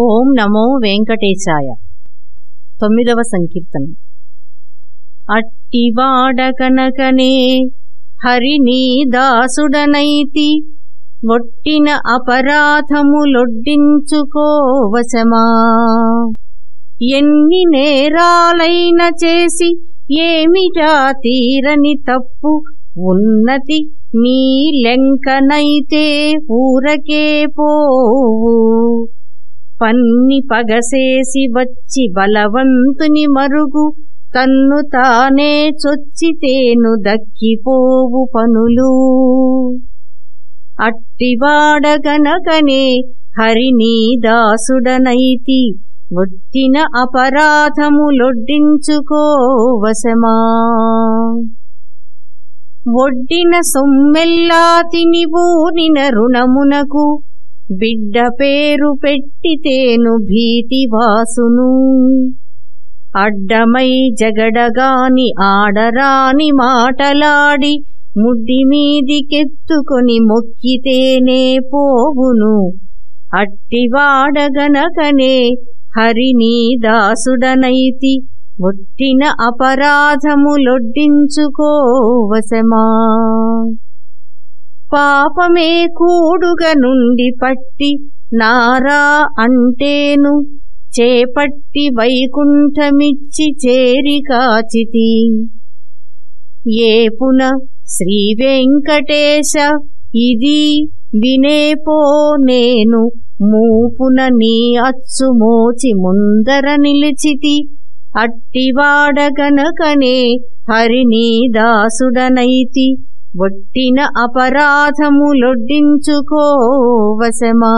ఓం నమో వెంకటేశాయ. తొమ్మిదవ సంకీర్తనం. అట్టివాడ కనకనే హరినీ దాసుడనైతి ఒట్టిన అపరాధములొడ్డించుకోవశమా ఎన్ని నేరాలైన చేసి ఏమిటా తీరని తప్పు ఉన్నతి నీ లెంకనైతే ఊరకే పోవు. పన్ని పగసేసి వచ్చి బలవంతుని మరుగు. తన్ను తానే చొచ్చితేను దక్కిపోవు పనులు. అట్టివాడగనకనే హరినీ దాసుడనైతి. ఒట్టిన అపరాధములొడ్డించుకోవశమా ఒడ్డిన సొమ్మెల్లా తినివూనిన రుణమునకు బిడ్డ పేరు పెట్టితేను భీతివాసును అడ్డమై జగడగాని ఆడరాని మాటలాడి ముడ్డి మీదికెత్తుకొని మొక్కితేనే పోవును. అట్టివాడగనకనే హరినీ దాసుడనైతి ఒట్టిన అపరాధములొడ్డించుకోవశమా పాపమే కూడుగ నుండి పట్టి నారా అంటేను. చేపట్టి వైకుంఠమిచ్చి చేరి కాచితి. ఏపున శ్రీ వెంకటేశ ఇది వినేపో నేను. మూపున నీ అచ్చు మోచి ముందర నిలిచితి. అట్టివాడగనకనే హరినీ దాసుడనైతి. ఒట్టిన అపరాధములొడ్డించుకోవశమా